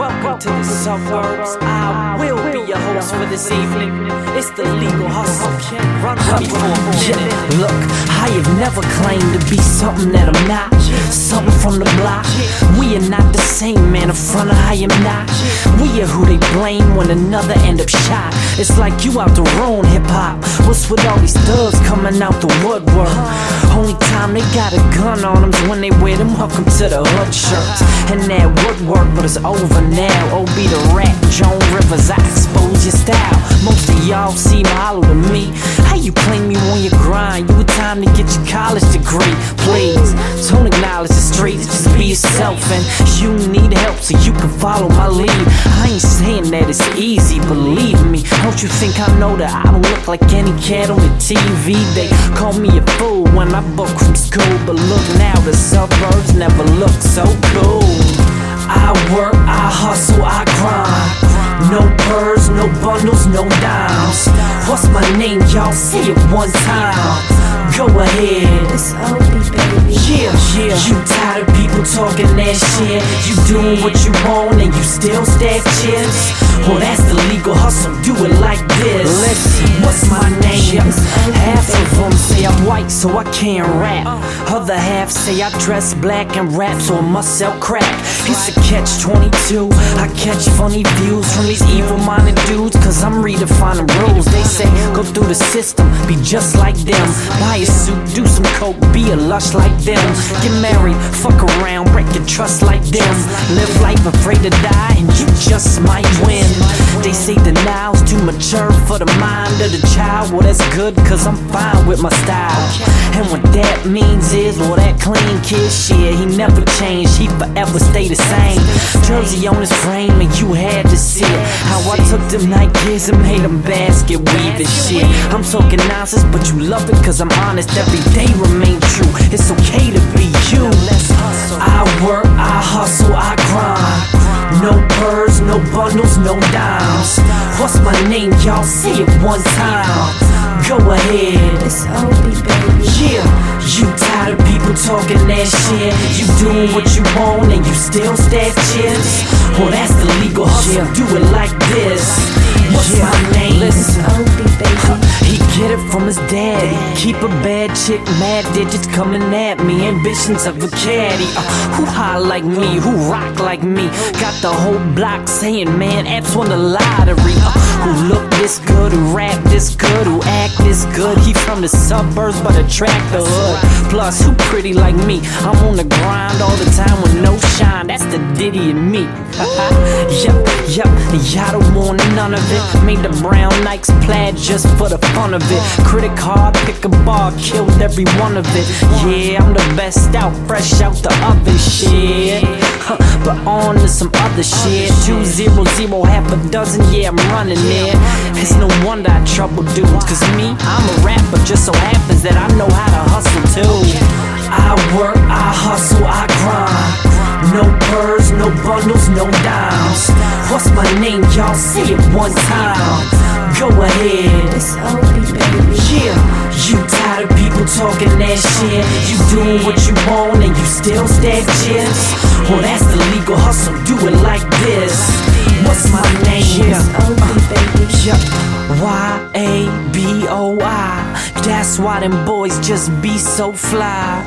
welcome to the suburbs. I will be your host for this evening. It's the legal hustle. Run with me for. Look, I have never claimed to be something that I'm not. Something from the block. We are not the same, man. In front of I am not. We are who they blame when another end up shot. It's like you out the ruin hip hop. What's with all these thugs coming out the woodwork? Only time they got a gun on them's when they wear them welcome to the hood shirts. And that woodwork, but it's over now. Oh, Obi the rap, Joan Rivers, I expose your style. Most of y'all seem hollow to me. How you claim you on your grind? You a time to get your college degree. Please, don't acknowledge the streets, just be yourself. And you need help so you can follow my lead. I ain't saying that it's easy, believe me. Don't you think I know that I don't look like any cat on the TV? They call me a fool when I book from school. But look now, the suburbs never look so cool. Hustle, I grind. No purrs, no bundles, no dimes. What's my name? Y'all say it one time. Go ahead. It's baby. Yeah, yeah. You tired of people talking that shit? You doing what you want and you still stack chips? Well, that's the legal hustle. Do it like so I can't rap. Other half say I dress black and rap, so I must sell crack. It's a catch 22. I catch funny views from these evil minded dudes, cause I'm redefining rules. They say go through the system, be just like them. Buy a suit, do some coke, be a lush like them. Get married, fuck around, break your trust like them. Live life afraid to die, and you just might win. They say the denial's too mature for the mind of the child. Well, that's good, cause I'm fine with my style. And what that means is, well, that clean kid shit, he never changed, he forever stay the same. Jersey on his frame, and you had to see it. How I took them Nikes and made them basket weave and shit. I'm talking nonsense, but you love it, cause I'm honest. Every day remain true. It's okay to be you. I work, I hustle, I grind. No purrs, no bundles, no dimes. What's my name? Y'all say it one time. Go ahead. It's Obi, baby. Yeah, you tired of people talking that shit? You doing what you want and you still stack chips? Well, that's the legal hustle. Do it like this. What's my name? Obi, baby. He get it from his daddy. Keep a bad chick, mad digits coming at me. Ambitions of a caddy. Uh, who high like me? Who rock like me? Got the whole block saying, man, apps won the lottery. Uh, who look this good? Who rap this good? Who act this good? He from the suburbs, but attract the hood. Plus, who pretty like me? I'm on the grind all the time with no shine. That's the Diddy in me. yup, yup. Y'all don't want none of it. Made the brown Nikes plaid just for the fun of it. Critic hard, pick a bar, killed every one of it. Yeah, I'm the best out, fresh out the oven shit. Huh, but on to some other shit. Two zero zero, half a dozen, yeah, I'm running it. It's no wonder I trouble dudes, cause me, I'm a rapper, just so happens that I know how to hustle too. I work, I hustle, I grind. No purrs, no bundles, no dimes. What's my name? Y'all say it one time. Go ahead. It's baby. Yeah, you tired of people talking that shit? You doing what you want and you still stack chips? Well, that's the legal hustle. Do it like this. What's my name? Uh-huh. Baby. Yup, Y A B O I. That's why them boys just be so fly.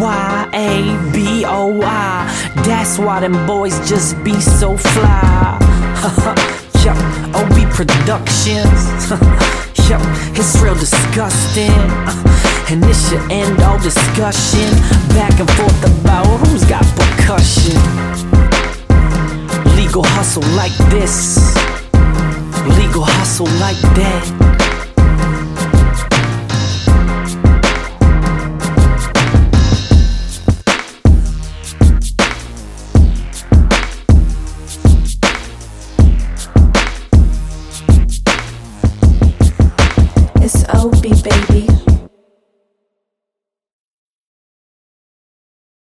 Y A B O I. That's why them boys just be so fly. yup, Obi oh, Productions. yup, it's real disgusting. Uh, and this should end all discussion. Back and forth about who's got percussion. Legal hustle like this. Legal hustle like that. baby.